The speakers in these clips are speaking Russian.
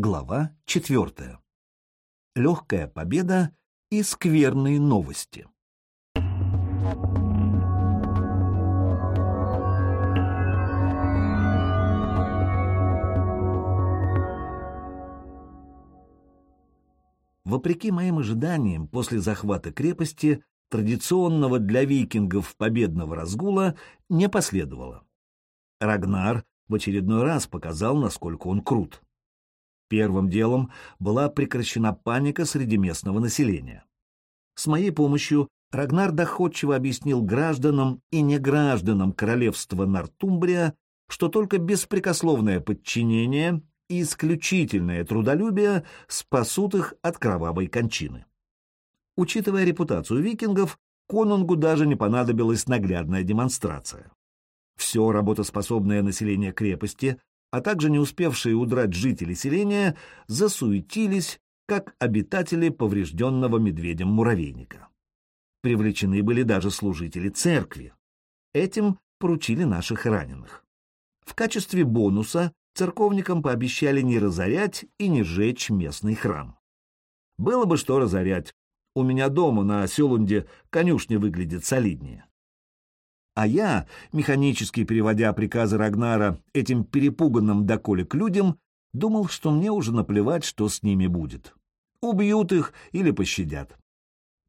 Глава четвертая. Легкая победа и скверные новости. Вопреки моим ожиданиям, после захвата крепости традиционного для викингов победного разгула не последовало. Рагнар в очередной раз показал, насколько он крут. Первым делом была прекращена паника среди местного населения. С моей помощью Рагнар доходчиво объяснил гражданам и негражданам королевства Нортумбрия, что только беспрекословное подчинение и исключительное трудолюбие спасут их от кровавой кончины. Учитывая репутацию викингов, конунгу даже не понадобилась наглядная демонстрация. Все работоспособное население крепости, а также не успевшие удрать жители селения, засуетились, как обитатели поврежденного медведем муравейника. Привлечены были даже служители церкви. Этим поручили наших раненых. В качестве бонуса церковникам пообещали не разорять и не жечь местный храм. Было бы что разорять. У меня дома на Селунде конюшня выглядит солиднее. А я, механически переводя приказы Рагнара этим перепуганным доколе к людям, думал, что мне уже наплевать, что с ними будет. Убьют их или пощадят.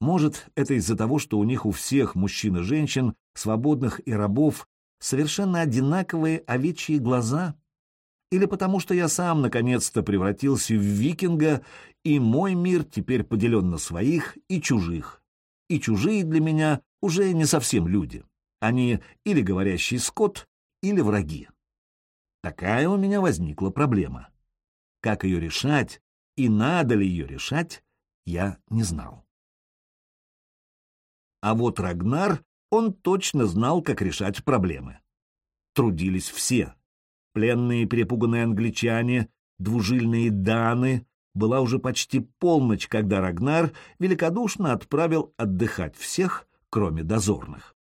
Может, это из-за того, что у них у всех, мужчин и женщин, свободных и рабов, совершенно одинаковые овечьи глаза? Или потому что я сам наконец-то превратился в викинга, и мой мир теперь поделен на своих и чужих. И чужие для меня уже не совсем люди. Они или говорящий скот, или враги. Такая у меня возникла проблема. Как ее решать и надо ли ее решать, я не знал. А вот Рагнар, он точно знал, как решать проблемы. Трудились все. Пленные перепуганные англичане, двужильные даны. Была уже почти полночь, когда Рагнар великодушно отправил отдыхать всех, кроме дозорных.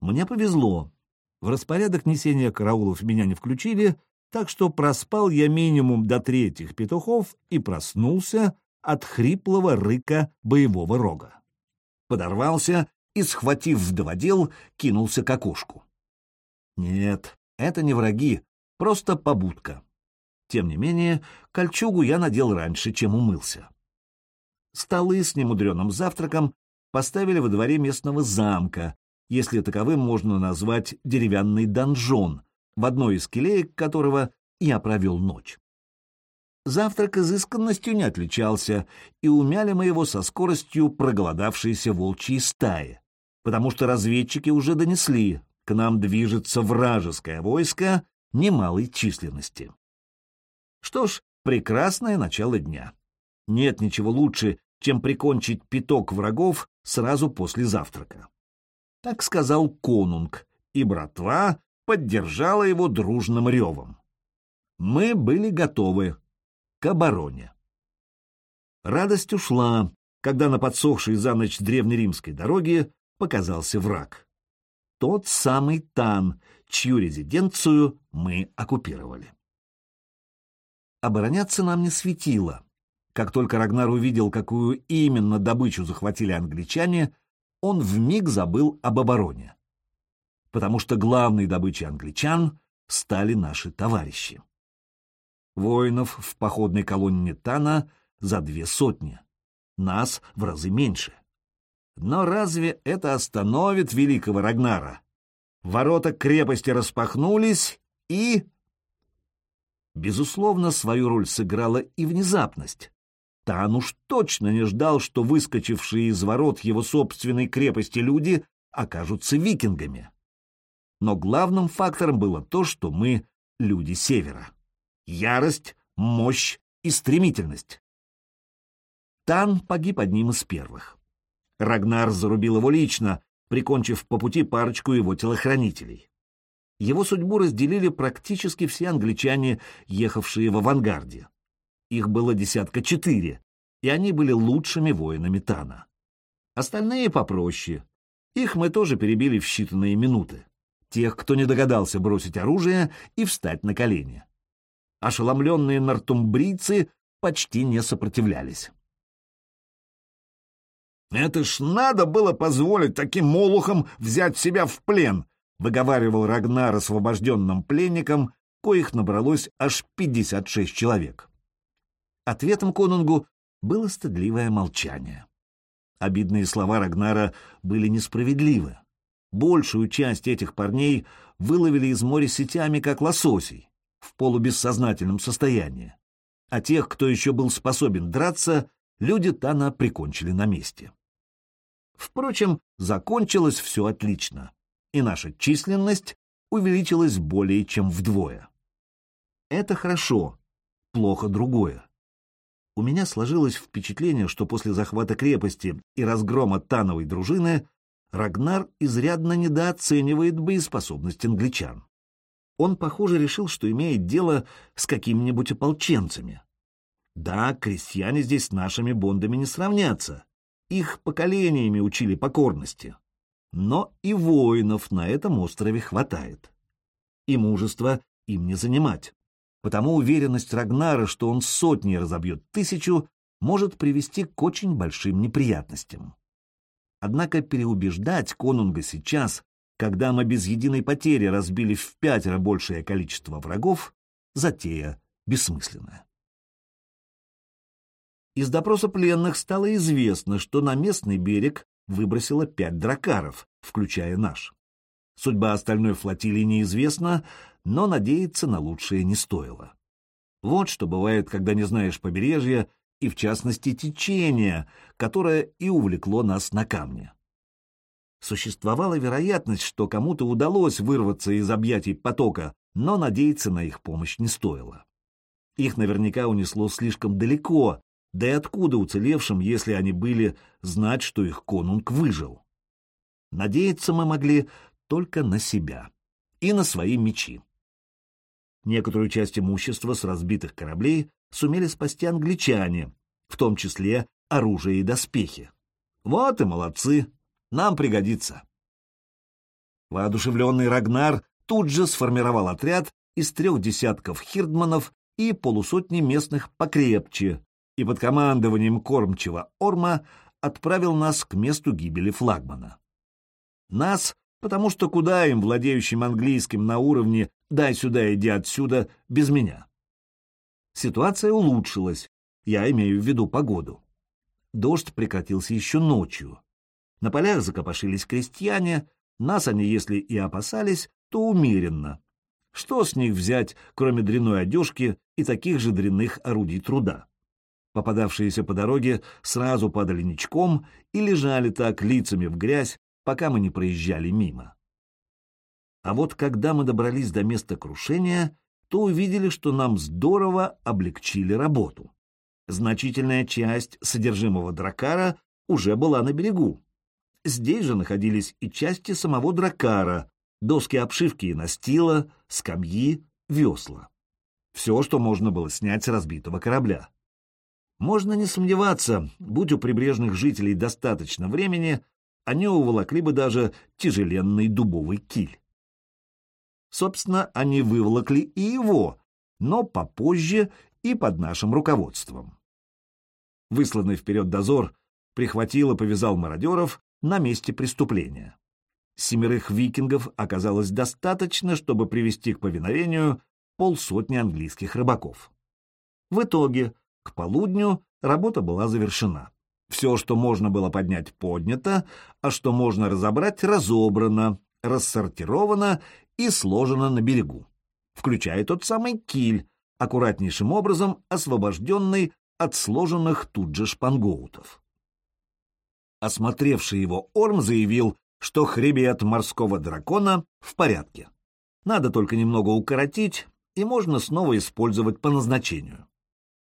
Мне повезло. В распорядок несения караулов меня не включили, так что проспал я минимум до третьих петухов и проснулся от хриплого рыка боевого рога. Подорвался и, схватив вдоводел, кинулся к окошку. Нет, это не враги, просто побудка. Тем не менее, кольчугу я надел раньше, чем умылся. Столы с немудреным завтраком поставили во дворе местного замка, если таковым можно назвать деревянный донжон, в одной из келеек которого я провел ночь. Завтрак изысканностью не отличался, и умяли мы его со скоростью проголодавшейся волчьей стаи, потому что разведчики уже донесли, к нам движется вражеское войско немалой численности. Что ж, прекрасное начало дня. Нет ничего лучше, чем прикончить пяток врагов сразу после завтрака. Так сказал конунг, и братва поддержала его дружным ревом. Мы были готовы к обороне. Радость ушла, когда на подсохшей за ночь древнеримской дороге показался враг. Тот самый Тан, чью резиденцию мы оккупировали. Обороняться нам не светило. Как только Рагнар увидел, какую именно добычу захватили англичане, он вмиг забыл об обороне, потому что главной добычей англичан стали наши товарищи. Воинов в походной колонне Тана за две сотни, нас в разы меньше. Но разве это остановит великого Рагнара? Ворота крепости распахнулись, и... Безусловно, свою роль сыграла и внезапность. Тан уж точно не ждал, что выскочившие из ворот его собственной крепости люди окажутся викингами. Но главным фактором было то, что мы — люди Севера. Ярость, мощь и стремительность. Тан погиб одним из первых. Рагнар зарубил его лично, прикончив по пути парочку его телохранителей. Его судьбу разделили практически все англичане, ехавшие в авангарде. Их было десятка четыре, и они были лучшими воинами Тана. Остальные попроще. Их мы тоже перебили в считанные минуты. Тех, кто не догадался бросить оружие и встать на колени. ошеломленные нортумбрийцы почти не сопротивлялись. «Это ж надо было позволить таким молухам взять себя в плен!» — выговаривал Рагнар освобожденным пленникам, коих набралось аж пятьдесят шесть человек. Ответом конунгу было стыдливое молчание. Обидные слова Рагнара были несправедливы. Большую часть этих парней выловили из моря сетями, как лососей, в полубессознательном состоянии. А тех, кто еще был способен драться, люди Тана прикончили на месте. Впрочем, закончилось все отлично, и наша численность увеличилась более чем вдвое. Это хорошо, плохо другое. У меня сложилось впечатление, что после захвата крепости и разгрома Тановой дружины Рагнар изрядно недооценивает боеспособность англичан. Он, похоже, решил, что имеет дело с какими-нибудь ополченцами. Да, крестьяне здесь с нашими бондами не сравнятся, их поколениями учили покорности. Но и воинов на этом острове хватает. И мужества им не занимать. Потому уверенность Рагнара, что он сотни разобьет тысячу, может привести к очень большим неприятностям. Однако переубеждать конунга сейчас, когда мы без единой потери разбили в пятеро большее количество врагов, затея бессмысленная. Из допроса пленных стало известно, что на местный берег выбросило пять дракаров, включая наш. Судьба остальной флотилии неизвестна, но надеяться на лучшее не стоило. Вот что бывает, когда не знаешь побережья и, в частности, течения, которое и увлекло нас на камне. Существовала вероятность, что кому-то удалось вырваться из объятий потока, но надеяться на их помощь не стоило. Их наверняка унесло слишком далеко, да и откуда уцелевшим, если они были, знать, что их конунг выжил? Надеяться мы могли только на себя и на свои мечи. Некоторую часть имущества с разбитых кораблей сумели спасти англичане, в том числе оружие и доспехи. Вот и молодцы, нам пригодится. Воодушевленный Рагнар тут же сформировал отряд из трех десятков хирдманов и полусотни местных покрепче, и под командованием кормчего Орма отправил нас к месту гибели флагмана. Нас, потому что куда им, владеющим английским на уровне «дай сюда, иди отсюда» без меня. Ситуация улучшилась, я имею в виду погоду. Дождь прекратился еще ночью. На полях закопошились крестьяне, нас они, если и опасались, то умеренно. Что с них взять, кроме дряной одежки и таких же дрянных орудий труда? Попадавшиеся по дороге сразу падали ничком и лежали так лицами в грязь, пока мы не проезжали мимо. А вот когда мы добрались до места крушения, то увидели, что нам здорово облегчили работу. Значительная часть содержимого дракара уже была на берегу. Здесь же находились и части самого дракара, доски обшивки и настила, скамьи, весла. Все, что можно было снять с разбитого корабля. Можно не сомневаться, будь у прибрежных жителей достаточно времени, они уволокли бы даже тяжеленный дубовый киль. Собственно, они выволокли и его, но попозже и под нашим руководством. Высланный вперед дозор прихватил и повязал мародеров на месте преступления. Семерых викингов оказалось достаточно, чтобы привести к повиновению полсотни английских рыбаков. В итоге к полудню работа была завершена. Все, что можно было поднять, поднято, а что можно разобрать, разобрано, рассортировано и сложено на берегу, включая тот самый киль, аккуратнейшим образом освобожденный от сложенных тут же шпангоутов. Осмотревший его Орм заявил, что хребет морского дракона в порядке. Надо только немного укоротить, и можно снова использовать по назначению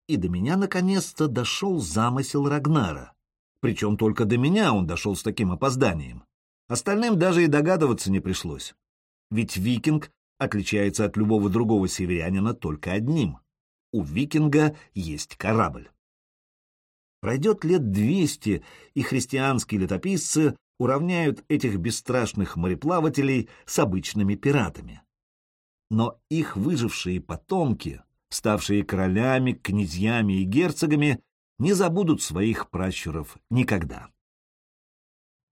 и до меня наконец-то дошел замысел Рагнара. Причем только до меня он дошел с таким опозданием. Остальным даже и догадываться не пришлось. Ведь викинг отличается от любого другого северянина только одним. У викинга есть корабль. Пройдет лет двести, и христианские летописцы уравняют этих бесстрашных мореплавателей с обычными пиратами. Но их выжившие потомки ставшие королями, князьями и герцогами, не забудут своих пращуров никогда.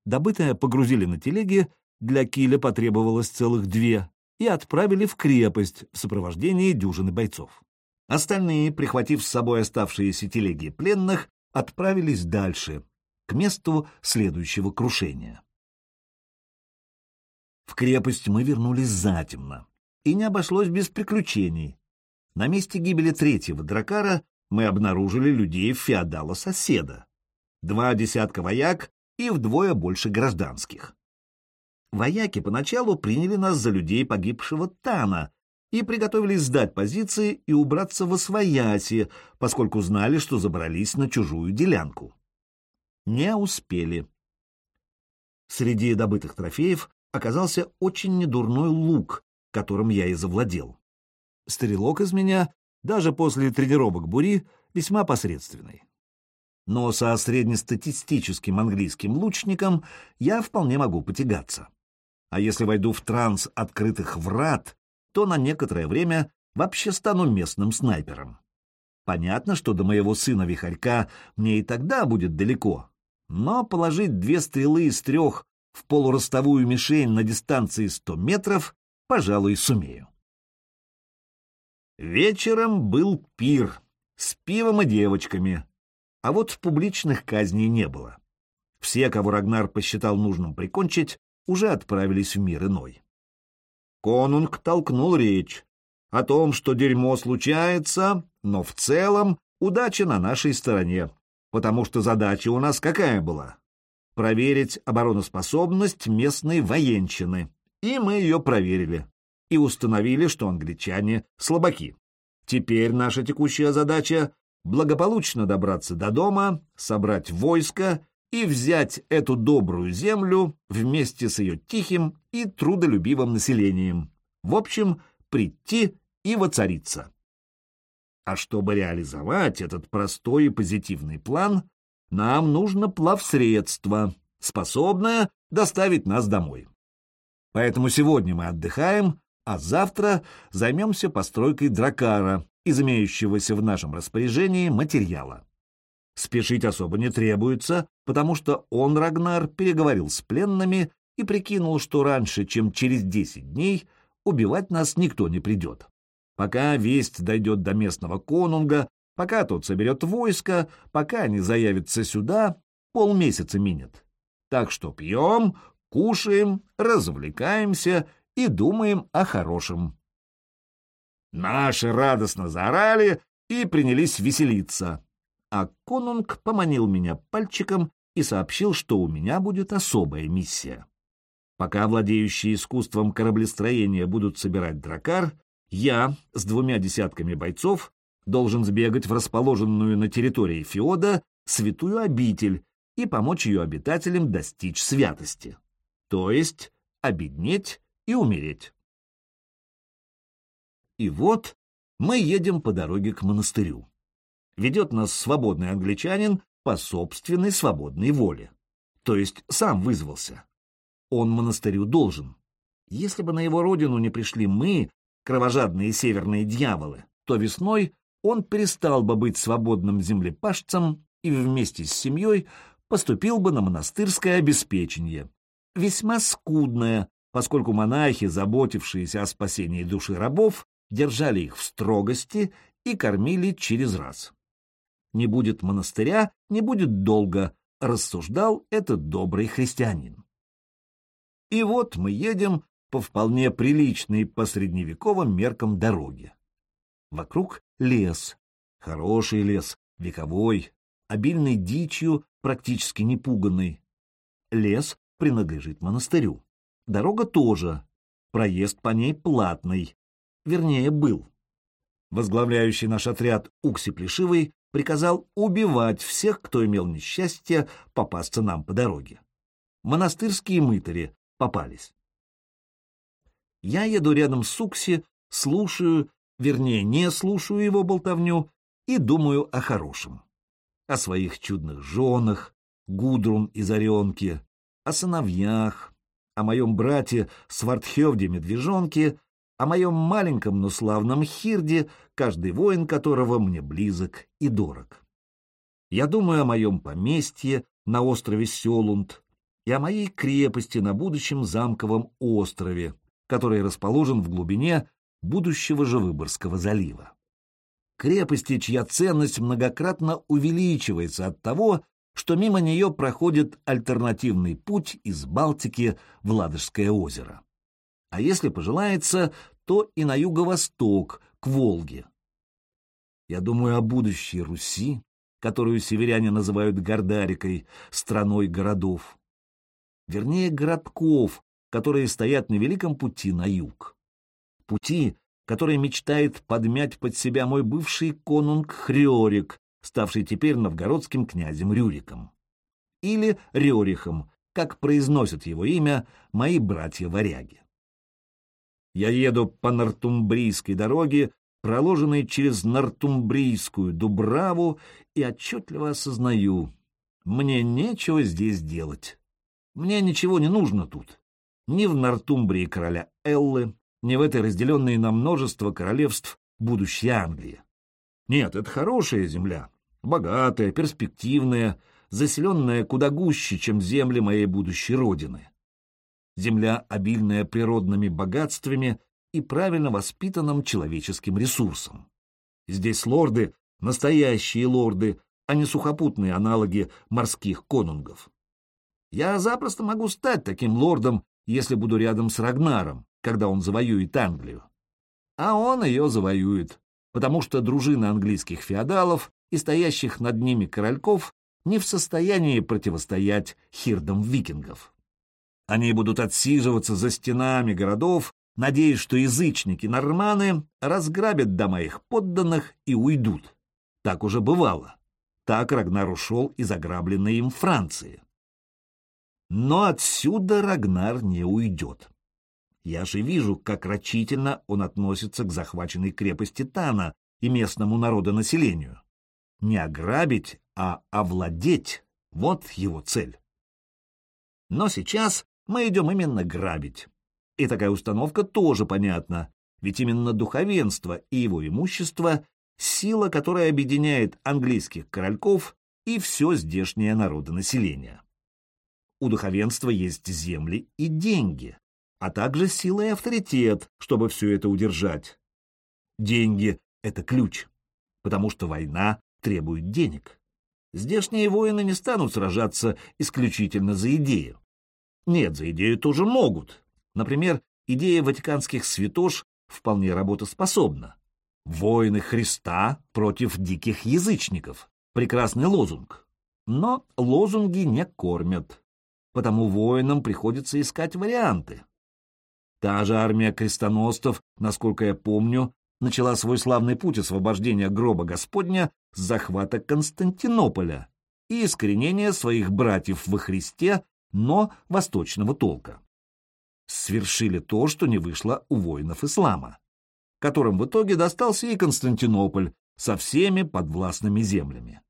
Добытое погрузили на телеги, для киля потребовалось целых две, и отправили в крепость в сопровождении дюжины бойцов. Остальные, прихватив с собой оставшиеся телеги пленных, отправились дальше, к месту следующего крушения. В крепость мы вернулись затемно, и не обошлось без приключений. На месте гибели третьего дракара мы обнаружили людей феодала-соседа. Два десятка вояк и вдвое больше гражданских. Вояки поначалу приняли нас за людей погибшего Тана и приготовились сдать позиции и убраться во свояси, поскольку знали, что забрались на чужую делянку. Не успели. Среди добытых трофеев оказался очень недурной лук, которым я и завладел. Стрелок из меня, даже после тренировок бури, весьма посредственный. Но со среднестатистическим английским лучником я вполне могу потягаться а если войду в транс открытых врат, то на некоторое время вообще стану местным снайпером. Понятно, что до моего сына Вихарька мне и тогда будет далеко, но положить две стрелы из трех в полуростовую мишень на дистанции 100 метров, пожалуй, сумею. Вечером был пир с пивом и девочками, а вот публичных казней не было. Все, кого Рагнар посчитал нужным прикончить, уже отправились в мир иной. Конунг толкнул речь о том, что дерьмо случается, но в целом удача на нашей стороне, потому что задача у нас какая была? Проверить обороноспособность местной военщины, и мы ее проверили, и установили, что англичане слабаки. Теперь наша текущая задача — благополучно добраться до дома, собрать войско и взять эту добрую землю вместе с ее тихим и трудолюбивым населением. В общем, прийти и воцариться. А чтобы реализовать этот простой и позитивный план, нам нужно плавсредство, способное доставить нас домой. Поэтому сегодня мы отдыхаем, а завтра займемся постройкой дракара из имеющегося в нашем распоряжении материала. Спешить особо не требуется, потому что он, Рагнар, переговорил с пленными и прикинул, что раньше, чем через десять дней, убивать нас никто не придет. Пока весть дойдет до местного конунга, пока тот соберет войско, пока они заявятся сюда, полмесяца минет. Так что пьем, кушаем, развлекаемся и думаем о хорошем. Наши радостно заорали и принялись веселиться а конунг поманил меня пальчиком и сообщил, что у меня будет особая миссия. Пока владеющие искусством кораблестроения будут собирать дракар, я с двумя десятками бойцов должен сбегать в расположенную на территории Феода святую обитель и помочь ее обитателям достичь святости, то есть обеднеть и умереть. И вот мы едем по дороге к монастырю ведет нас свободный англичанин по собственной свободной воле. То есть сам вызвался. Он монастырю должен. Если бы на его родину не пришли мы, кровожадные северные дьяволы, то весной он перестал бы быть свободным землепашцем и вместе с семьей поступил бы на монастырское обеспечение, весьма скудное, поскольку монахи, заботившиеся о спасении души рабов, держали их в строгости и кормили через раз. Не будет монастыря, не будет долга, рассуждал этот добрый христианин. И вот мы едем по вполне приличной по средневековым меркам дороге. Вокруг лес, хороший лес, вековой, обильный дичью, практически не пуганный. Лес принадлежит монастырю. Дорога тоже. Проезд по ней платный. Вернее, был. Возглавляющий наш отряд Укси Плешивый приказал убивать всех, кто имел несчастье попасться нам по дороге. Монастырские мытари попались. Я еду рядом с Укси, слушаю, вернее, не слушаю его болтовню и думаю о хорошем. О своих чудных женах, Гудрун из Оренки, о сыновьях, о моем брате Свардхевде Медвежонке, о моем маленьком, но славном Хирде, каждый воин которого мне близок и дорог. Я думаю о моем поместье на острове Селунд и о моей крепости на будущем замковом острове, который расположен в глубине будущего же Выборгского залива. Крепости, чья ценность многократно увеличивается от того, что мимо нее проходит альтернативный путь из Балтики в Ладожское озеро. А если пожелается, то и на юго-восток, к Волге. Я думаю о будущей Руси, которую северяне называют Гордарикой, страной городов. Вернее, городков, которые стоят на великом пути на юг. Пути, который мечтает подмять под себя мой бывший конунг Хрёрик, ставший теперь новгородским князем Рюриком. Или Рерихом, как произносят его имя мои братья-варяги. Я еду по Нортумбрийской дороге, проложенной через Нортумбрийскую Дубраву, и отчетливо осознаю, мне нечего здесь делать. Мне ничего не нужно тут. Ни в Нортумбрии короля Эллы, ни в этой разделенной на множество королевств будущей Англии. Нет, это хорошая земля, богатая, перспективная, заселенная куда гуще, чем земли моей будущей родины. Земля, обильная природными богатствами и правильно воспитанным человеческим ресурсом. Здесь лорды — настоящие лорды, а не сухопутные аналоги морских конунгов. Я запросто могу стать таким лордом, если буду рядом с Рагнаром, когда он завоюет Англию. А он ее завоюет, потому что дружина английских феодалов и стоящих над ними корольков не в состоянии противостоять хирдам викингов. Они будут отсиживаться за стенами городов, надеясь, что язычники-норманы разграбят дома их подданных и уйдут. Так уже бывало. Так Рагнар ушел из ограбленной им Франции. Но отсюда Рагнар не уйдет. Я же вижу, как рачительно он относится к захваченной крепости Тана и местному народонаселению. Не ограбить, а овладеть — вот его цель. Но сейчас мы идем именно грабить. И такая установка тоже понятна, ведь именно духовенство и его имущество — сила, которая объединяет английских корольков и все здешнее народонаселение. У духовенства есть земли и деньги, а также сила и авторитет, чтобы все это удержать. Деньги — это ключ, потому что война требует денег. Здешние воины не станут сражаться исключительно за идею. Нет, за идею тоже могут. Например, идея ватиканских святош вполне работоспособна. Воины Христа против диких язычников. Прекрасный лозунг. Но лозунги не кормят. Потому воинам приходится искать варианты. Та же армия крестоносцев, насколько я помню, начала свой славный путь освобождения гроба Господня с захвата Константинополя и искоренения своих братьев во Христе, но восточного толка. Свершили то, что не вышло у воинов ислама, которым в итоге достался и Константинополь со всеми подвластными землями.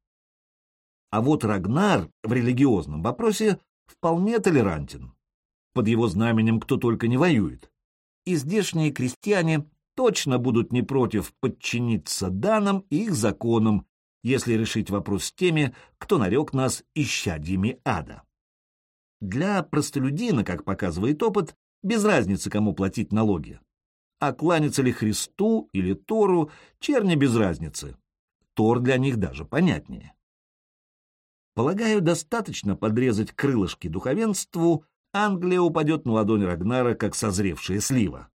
А вот Рагнар в религиозном вопросе вполне толерантен под его знаменем кто только не воюет. И здешние крестьяне точно будут не против подчиниться данным и их законам, если решить вопрос с теми, кто нарек нас исчадьями ада. Для простолюдина, как показывает опыт, без разницы, кому платить налоги. А кланяться ли Христу или Тору, черни без разницы. Тор для них даже понятнее. Полагаю, достаточно подрезать крылышки духовенству, Англия упадет на ладонь Рагнара, как созревшая слива.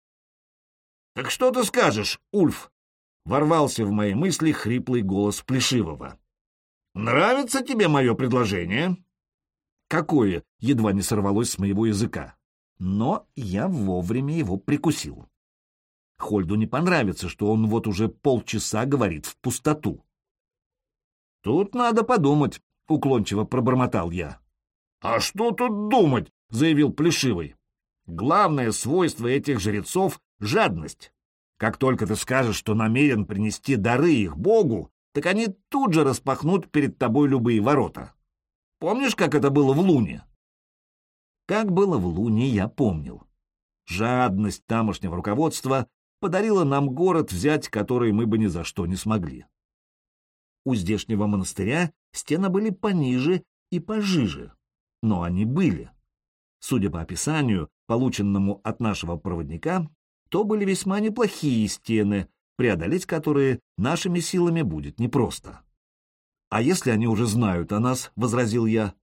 — Так что ты скажешь, Ульф? — ворвался в мои мысли хриплый голос Плешивого. — Нравится тебе мое предложение? — Какое? — едва не сорвалось с моего языка. Но я вовремя его прикусил. Хольду не понравится, что он вот уже полчаса говорит в пустоту. — Тут надо подумать, — уклончиво пробормотал я. — А что тут думать? Заявил Плешивый. Главное свойство этих жрецов — жадность. Как только ты скажешь, что намерен принести дары их Богу, так они тут же распахнут перед тобой любые ворота. Помнишь, как это было в Луне? Как было в Луне, я помнил. Жадность тамошнего руководства подарила нам город взять, который мы бы ни за что не смогли. У здешнего монастыря стены были пониже и пожиже, но они были. Судя по описанию, полученному от нашего проводника, то были весьма неплохие стены, преодолеть которые нашими силами будет непросто. «А если они уже знают о нас?» — возразил я.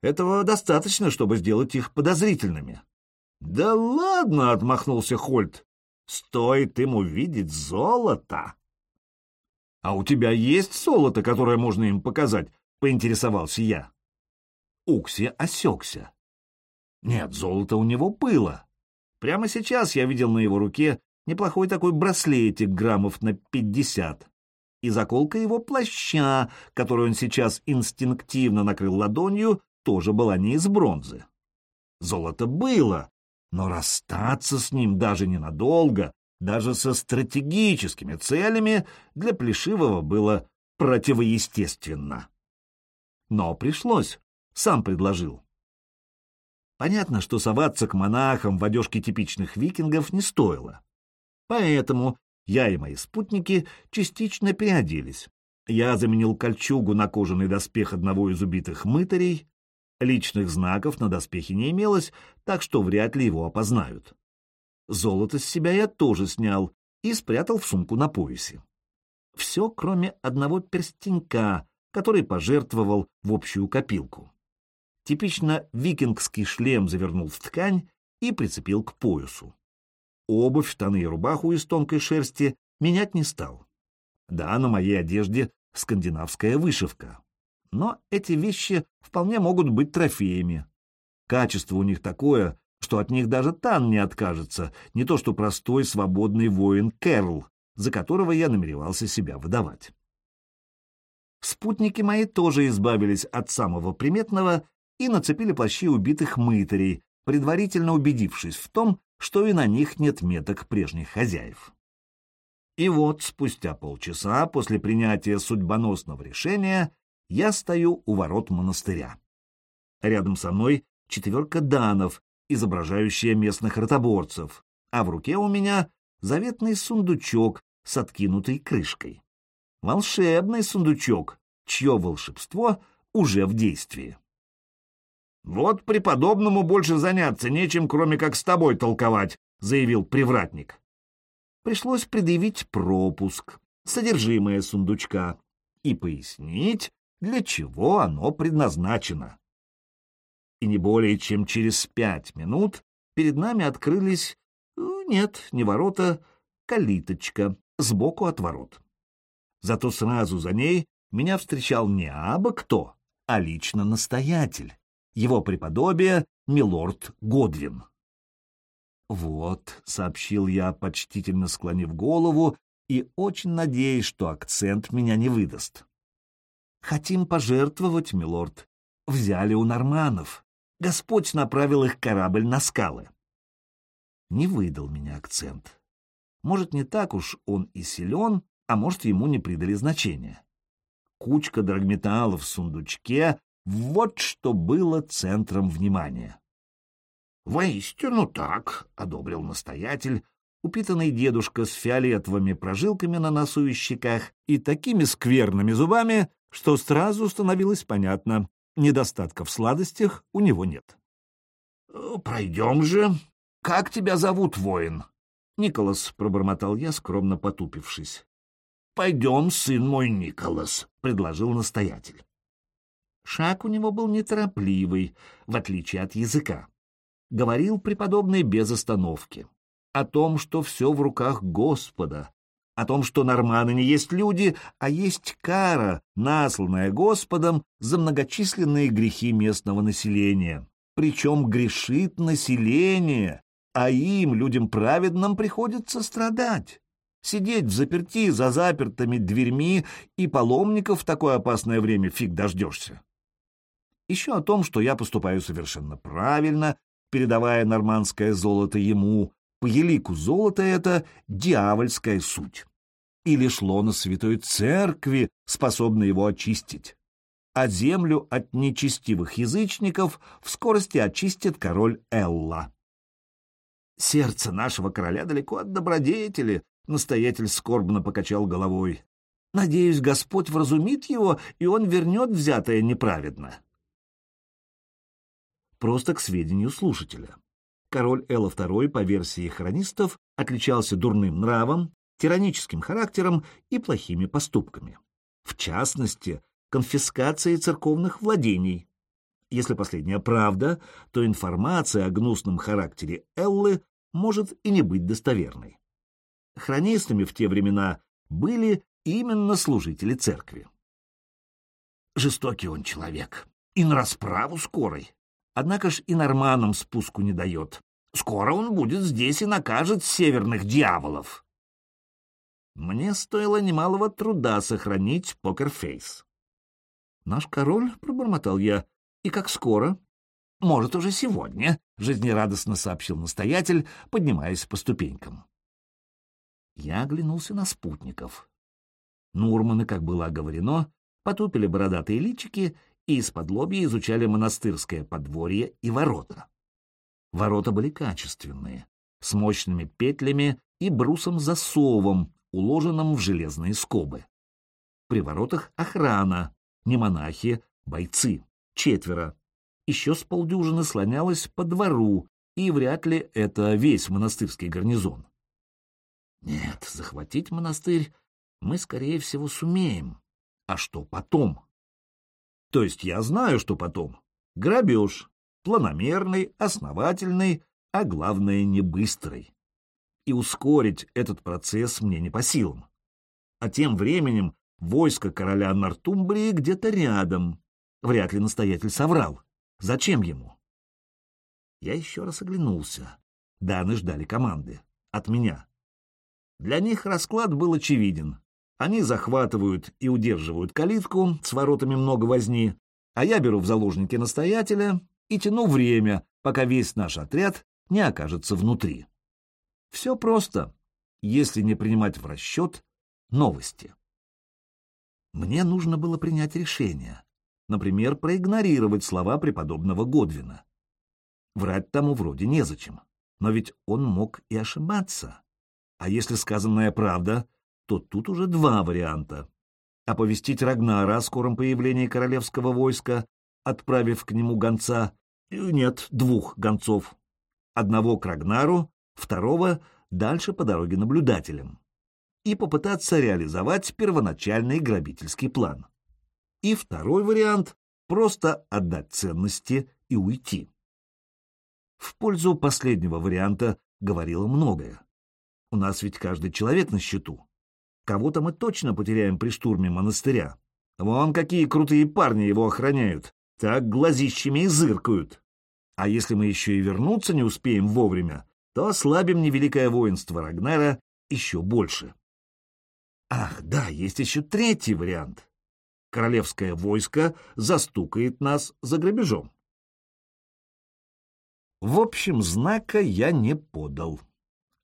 «Этого достаточно, чтобы сделать их подозрительными». «Да ладно!» — отмахнулся Хольт. «Стоит им увидеть золото!» «А у тебя есть золото, которое можно им показать?» — поинтересовался я. Укси осекся. Нет, золото у него было. Прямо сейчас я видел на его руке неплохой такой браслетик граммов на пятьдесят. И заколка его плаща, которую он сейчас инстинктивно накрыл ладонью, тоже была не из бронзы. Золото было, но расстаться с ним даже ненадолго, даже со стратегическими целями, для Плешивого было противоестественно. Но пришлось, сам предложил. Понятно, что соваться к монахам в одежке типичных викингов не стоило. Поэтому я и мои спутники частично переоделись. Я заменил кольчугу на кожаный доспех одного из убитых мытарей. Личных знаков на доспехе не имелось, так что вряд ли его опознают. Золото с себя я тоже снял и спрятал в сумку на поясе. Все, кроме одного перстенька, который пожертвовал в общую копилку. Типично викингский шлем завернул в ткань и прицепил к поясу. Обувь, штаны и рубаху из тонкой шерсти менять не стал. Да, на моей одежде скандинавская вышивка. Но эти вещи вполне могут быть трофеями. Качество у них такое, что от них даже Тан не откажется, не то что простой свободный воин Кэрл, за которого я намеревался себя выдавать. Спутники мои тоже избавились от самого приметного и нацепили плащи убитых мытарей, предварительно убедившись в том, что и на них нет меток прежних хозяев. И вот, спустя полчаса после принятия судьбоносного решения, я стою у ворот монастыря. Рядом со мной четверка данов, изображающая местных ротоборцев, а в руке у меня заветный сундучок с откинутой крышкой. Волшебный сундучок, чье волшебство уже в действии. «Вот преподобному больше заняться нечем, кроме как с тобой толковать», — заявил привратник. Пришлось предъявить пропуск, содержимое сундучка, и пояснить, для чего оно предназначено. И не более чем через пять минут перед нами открылись, э, нет, не ворота, калиточка сбоку от ворот. Зато сразу за ней меня встречал не абы кто, а лично настоятель его преподобие милорд Годвин. «Вот», — сообщил я, почтительно склонив голову, и очень надеюсь, что акцент меня не выдаст. «Хотим пожертвовать, милорд. Взяли у норманов. Господь направил их корабль на скалы». Не выдал меня акцент. Может, не так уж он и силен, а может, ему не придали значения. Кучка драгметаллов в сундучке вот что было центром внимания. «Воистину так», — одобрил настоятель, упитанный дедушка с фиолетовыми прожилками на носу и щеках и такими скверными зубами, что сразу становилось понятно, недостатков в сладостях у него нет. «Пройдем же. Как тебя зовут, воин?» «Николас», — пробормотал я, скромно потупившись. «Пойдем, сын мой Николас», — предложил настоятель. Шаг у него был неторопливый, в отличие от языка. Говорил преподобный без остановки. О том, что все в руках Господа, о том, что норманы не есть люди, а есть кара, насланная Господом за многочисленные грехи местного населения. Причем грешит население, а им, людям праведным, приходится страдать. Сидеть в заперти за запертыми дверьми и паломников в такое опасное время фиг дождешься еще о том, что я поступаю совершенно правильно, передавая нормандское золото ему, по елику золото — это дьявольская суть. Или шло на святой церкви, способно его очистить. А землю от нечестивых язычников в скорости очистит король Элла. Сердце нашего короля далеко от добродетели, настоятель скорбно покачал головой. Надеюсь, Господь вразумит его, и он вернет взятое неправедно. Просто к сведению слушателя. Король Элла II, по версии хронистов, отличался дурным нравом, тираническим характером и плохими поступками. В частности, конфискацией церковных владений. Если последняя правда, то информация о гнусном характере Эллы может и не быть достоверной. Хронистами в те времена были именно служители церкви. Жестокий он человек, и на расправу скорой. Однако ж и норманам спуску не дает. Скоро он будет здесь и накажет северных дьяволов. Мне стоило немалого труда сохранить покерфейс. «Наш король», — пробормотал я, — «и как скоро?» «Может, уже сегодня», — жизнерадостно сообщил настоятель, поднимаясь по ступенькам. Я оглянулся на спутников. Нурманы, как было оговорено, потупили бородатые личики и из-под лобья изучали монастырское подворье и ворота. Ворота были качественные, с мощными петлями и брусом-засовом, уложенным в железные скобы. При воротах охрана, не монахи, бойцы, четверо. Еще с полдюжины слонялось по двору, и вряд ли это весь монастырский гарнизон. Нет, захватить монастырь мы, скорее всего, сумеем. А что потом? То есть я знаю, что потом. Грабеж. Планомерный, основательный, а главное, не быстрый. И ускорить этот процесс мне не по силам. А тем временем войско короля Нортумбрии где-то рядом. Вряд ли настоятель соврал. Зачем ему? Я еще раз оглянулся. Даны ждали команды. От меня. Для них расклад был очевиден. Они захватывают и удерживают калитку, с воротами много возни, а я беру в заложники настоятеля и тяну время, пока весь наш отряд не окажется внутри. Все просто, если не принимать в расчет новости. Мне нужно было принять решение, например, проигнорировать слова преподобного Годвина. Врать тому вроде незачем, но ведь он мог и ошибаться. А если сказанная правда, то тут уже два варианта. Оповестить Рагнара о скором появлении королевского войска, отправив к нему гонца, нет, двух гонцов. Одного к Рагнару, второго дальше по дороге наблюдателям. И попытаться реализовать первоначальный грабительский план. И второй вариант — просто отдать ценности и уйти. В пользу последнего варианта говорило многое. У нас ведь каждый человек на счету. Кого-то мы точно потеряем при штурме монастыря. Вон какие крутые парни его охраняют. Так глазищами и зыркают. А если мы еще и вернуться не успеем вовремя, то ослабим невеликое воинство Рагнара еще больше. Ах, да, есть еще третий вариант. Королевское войско застукает нас за грабежом. В общем, знака я не подал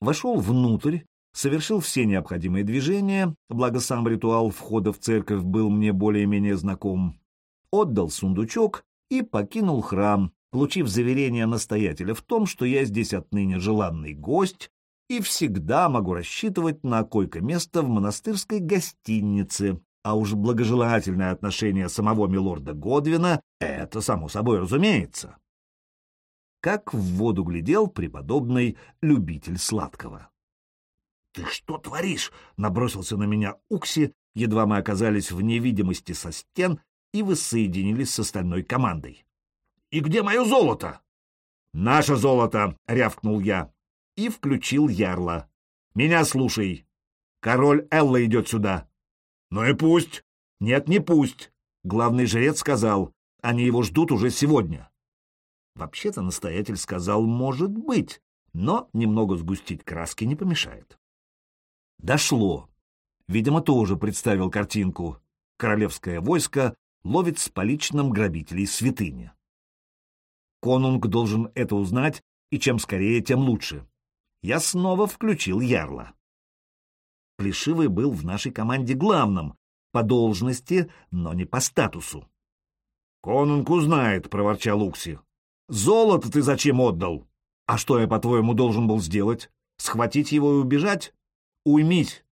вошел внутрь, совершил все необходимые движения, благо сам ритуал входа в церковь был мне более-менее знаком, отдал сундучок и покинул храм, получив заверение настоятеля в том, что я здесь отныне желанный гость и всегда могу рассчитывать на койко-место в монастырской гостинице, а уж благожелательное отношение самого милорда Годвина — это само собой разумеется как в воду глядел преподобный любитель сладкого. «Ты что творишь?» — набросился на меня Укси, едва мы оказались в невидимости со стен и воссоединились с остальной командой. «И где мое золото?» «Наше золото!» — рявкнул я и включил ярла. «Меня слушай. Король Элла идет сюда». «Ну и пусть». «Нет, не пусть. Главный жрец сказал, они его ждут уже сегодня». Вообще-то настоятель сказал «может быть», но немного сгустить краски не помешает. Дошло. Видимо, тоже представил картинку. Королевское войско ловит с поличным грабителей святыни. Конунг должен это узнать, и чем скорее, тем лучше. Я снова включил ярла. Плешивый был в нашей команде главным, по должности, но не по статусу. «Конунг узнает», — проворчал Укси. Золото ты зачем отдал? А что я, по-твоему, должен был сделать? Схватить его и убежать? Уймись.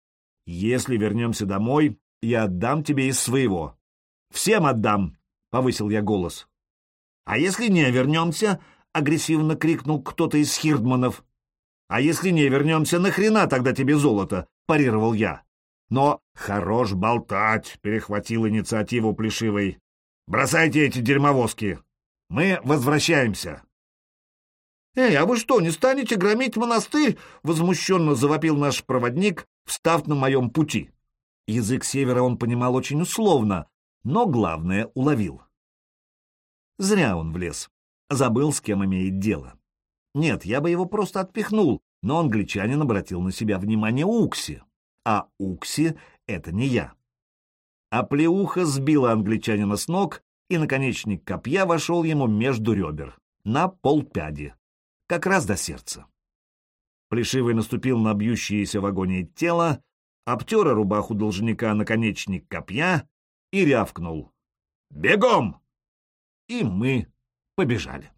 Если вернемся домой, я отдам тебе из своего. Всем отдам, — повысил я голос. А если не вернемся, — агрессивно крикнул кто-то из хирдманов. А если не вернемся, нахрена тогда тебе золото? — парировал я. Но хорош болтать, — перехватил инициативу Плешивый. Бросайте эти дерьмовозки. Мы возвращаемся. «Эй, а вы что, не станете громить монастырь?» — возмущенно завопил наш проводник, встав на моем пути. Язык севера он понимал очень условно, но главное уловил. Зря он влез. Забыл, с кем имеет дело. Нет, я бы его просто отпихнул, но англичанин обратил на себя внимание Укси. А Укси — это не я. А плеуха сбила англичанина с ног, и наконечник копья вошел ему между ребер, на полпяди как раз до сердца. Плешивый наступил на бьющееся в агонии тело, обтер рубаху должника наконечник копья и рявкнул. «Бегом!» И мы побежали.